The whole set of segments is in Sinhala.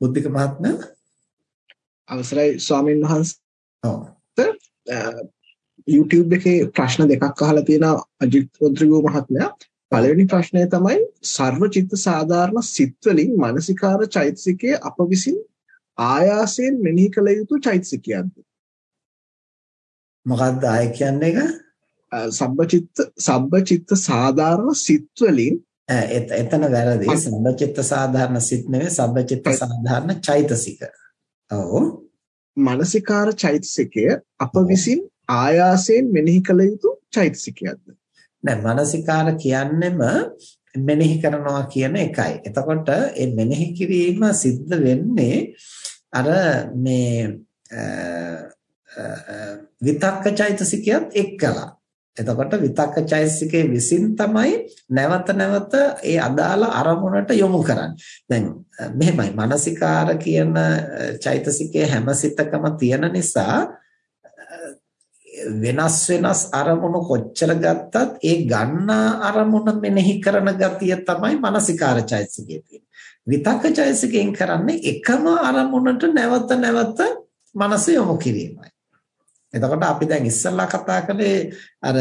බුද්ධික මහත්මයා අවසරයි ස්වාමීන් වහන්සේ. ඔව්. YouTube එකේ ප්‍රශ්න දෙකක් අහලා තියෙනවා අජිත් රොද්රිගෝ මහත්මයා. පළවෙනි ප්‍රශ්නය තමයි සර්ව චිත්ත සාධාරණ සිත් වලින් මානසිකාර චෛතසිකයේ අප විසින් ආයාසයෙන් මෙනෙහි කළ යුතු චෛතසිකයක්ද? මොකක්ද ආය කියන්නේ එක? සබ්බචිත්ත සබ්බචිත්ත සාධාරණ සිත් වලින් එතන වැරදි. සබ්බචිත්ත සාධාරණ සිත් නෙවෙයි සබ්බචිත්ත සාධාරණ චෛතසික. ඔව්. මානසිකාර චෛතසිකය අප විසින් ආයාසයෙන් මෙනෙහි කළ යුතු චෛතසිකයක්ද? නෑ මානසිකාර කියන්නෙම මෙනෙහි කරනවා කියන එකයි. එතකොට මේ මෙනෙහි කිරීම සිද්ධ වෙන්නේ අර මේ විතක්ක චෛතසිකයත් එක්කලා. එතකොට විතක්ක චෛතසිකයේ විසින් තමයි නැවත නැවත ඒ අදාළ අරමුණට යොමු කරන්නේ. දැන් මෙහෙමයි මානසිකාර කියන චෛතසිකයේ හැම සිතකම තියෙන නිසා වෙනස් වෙනස් අරමුණු කොච්චර ගත්තත් ඒ ගන්නා අරමුණ මෙනෙහි කරන ගතිය තමයි මානසිකාර චෛතසිකයේ තියෙන්නේ. විතක්ක චෛතසිකයෙන් කරන්නේ එකම අරමුණට නැවත නැවත මනස යොමු කිරීමයි. එතකොට අපි දැන් ඉස්සල්ලා කතා කළේ අර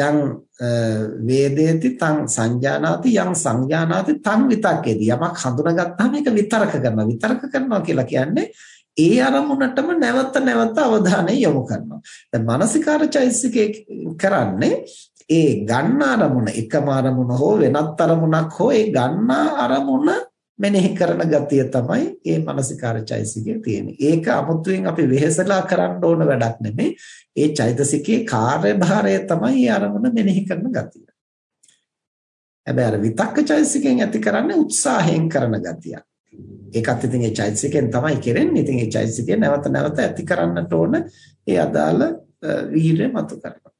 යම් වේදේති තං සංජානාති යම් සංජානාති තං විතක්කේදී යමක් හඳුනාගත්තාම ඒක විතරක කරනවා. විතරක කරනවා කියලා කියන්නේ ඒ අරමුණටම නැවත නැවත අවධානය යොමු කරනවා. දැන් මානසිකාර චෛතසිකේ කරන්නේ ඒ ගන්න අරමුණ එකම අරමුණ හෝ වෙනත් අරමුණක් හෝ ඒ ගන්නා අරමුණ මෙනෙහි කරන ගතිය තමයි මේ මානසිකාර චෛතසිකයේ තියෙන්නේ. ඒක අමුතුවෙන් අපි වෙහෙසලා කරන්න ඕන වැඩක් නෙමෙයි. ඒ චෛතසිකයේ කාර්යභාරය තමයි මේ අරමුණ මෙනෙහි කරන ගතිය. හැබැයි අර විතක්ක චෛතසිකයෙන් ඇති කරන්නේ උත්සාහයෙන් කරන ගතිය. ඒකත් ඉතින් ඒ චෛතසිකයෙන් තමයි කරන්නේ. ඉතින් ඒ චෛතසිකය නැවත නැවත ඇති කරන්නට ඕන ඒ අදාළ වීරය මතු කරනවා.